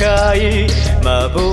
世界幻